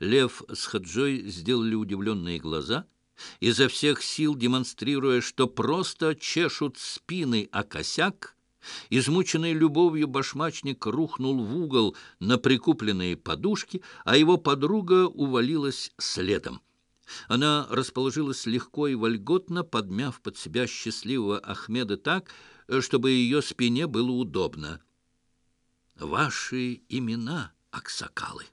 Лев с Хаджой сделали удивленные глаза, изо всех сил демонстрируя, что просто чешут спины о косяк, Измученный любовью башмачник рухнул в угол на прикупленные подушки, а его подруга увалилась следом. Она расположилась легко и вольготно, подмяв под себя счастливого Ахмеда так, чтобы ее спине было удобно. «Ваши имена, Аксакалы!»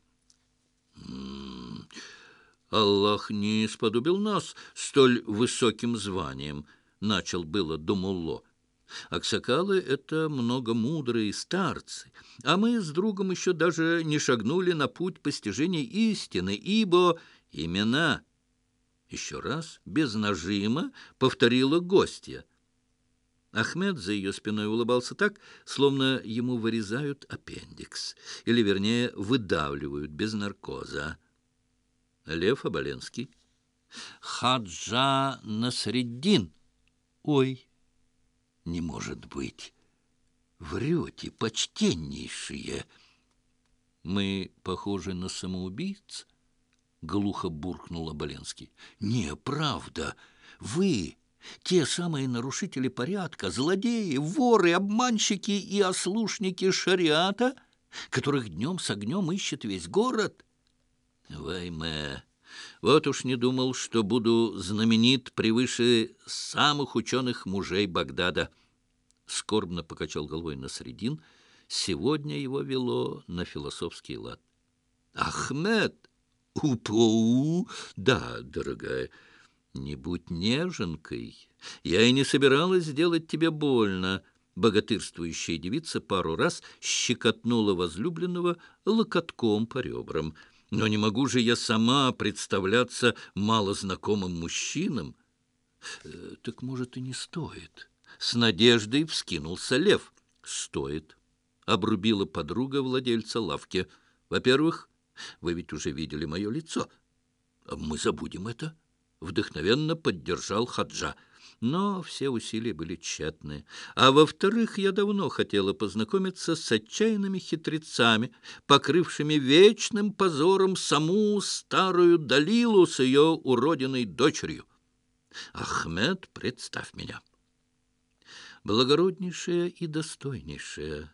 «Аллах не сподобил нас столь высоким званием», — начал было Думулло. Аксакалы — это многомудрые старцы, а мы с другом еще даже не шагнули на путь постижения истины, ибо имена... Еще раз, без нажима, повторила гостья. Ахмед за ее спиной улыбался так, словно ему вырезают аппендикс, или, вернее, выдавливают без наркоза. Лев Оболенский. Хаджа Насреддин. Ой, не может быть. Врете, почтеннейшие. Мы похожи на самоубийц? Глухо буркнул Оболенский. Не, правда. Вы, те самые нарушители порядка, злодеи, воры, обманщики и ослушники шариата, которых днем с огнем ищет весь город? Вайме, вот уж не думал, что буду знаменит превыше самых ученых мужей Багдада. Скорбно покачал головой на средин. Сегодня его вело на философский лад. Ахмед! Упоу! Да, дорогая, не будь неженкой. Я и не собиралась сделать тебе больно. Богатырствующая девица пару раз щекотнула возлюбленного локотком по ребрам — но не могу же я сама представляться малознакомым мужчинам. Э, так, может, и не стоит. С надеждой вскинулся лев. Стоит. Обрубила подруга владельца лавки. Во-первых, вы ведь уже видели мое лицо. Мы забудем это. Вдохновенно поддержал Хаджа но все усилия были тщетны. А во-вторых, я давно хотела познакомиться с отчаянными хитрецами, покрывшими вечным позором саму старую Далилу с ее уродиной дочерью. Ахмед, представь меня. Благороднейшая и достойнейшая,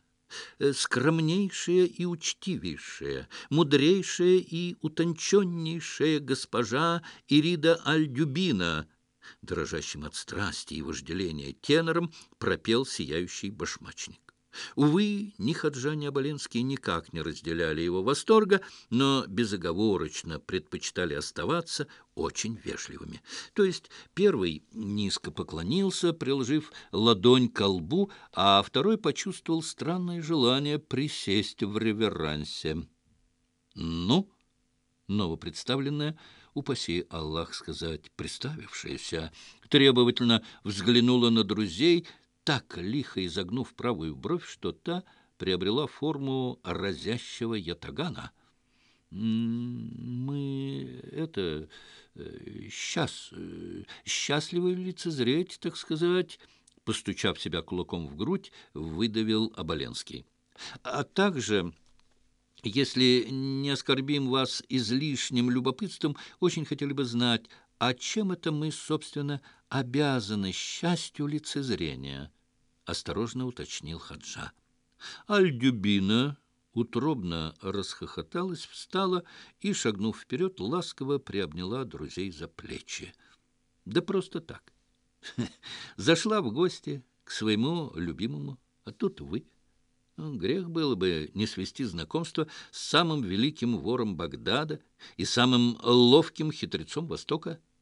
скромнейшая и учтивейшая, мудрейшая и утонченнейшая госпожа Ирида Альдюбина — дрожащим от страсти и вожделения тенором пропел сияющий башмачник. Увы, ни Хаджа, ни Оболенский никак не разделяли его восторга, но безоговорочно предпочитали оставаться очень вежливыми. То есть первый низко поклонился, приложив ладонь к лбу, а второй почувствовал странное желание присесть в реверансе. «Ну?» Новопредставленная упаси Аллах сказать, приставившаяся, требовательно взглянула на друзей, так лихо изогнув правую бровь, что та приобрела форму разящего ятагана. «Мы это... сейчас... счастливы лицезреть, так сказать...» Постучав себя кулаком в грудь, выдавил Оболенский. «А также...» Если не оскорбим вас излишним любопытством, очень хотели бы знать, а чем это мы, собственно, обязаны счастью лицезрения? — осторожно уточнил Хаджа. Альдюбина утробно расхохоталась, встала и, шагнув вперед, ласково приобняла друзей за плечи. Да просто так. Зашла в гости к своему любимому, а тут вы — грех было бы не свести знакомство с самым великим вором Багдада и самым ловким хитрецом Востока —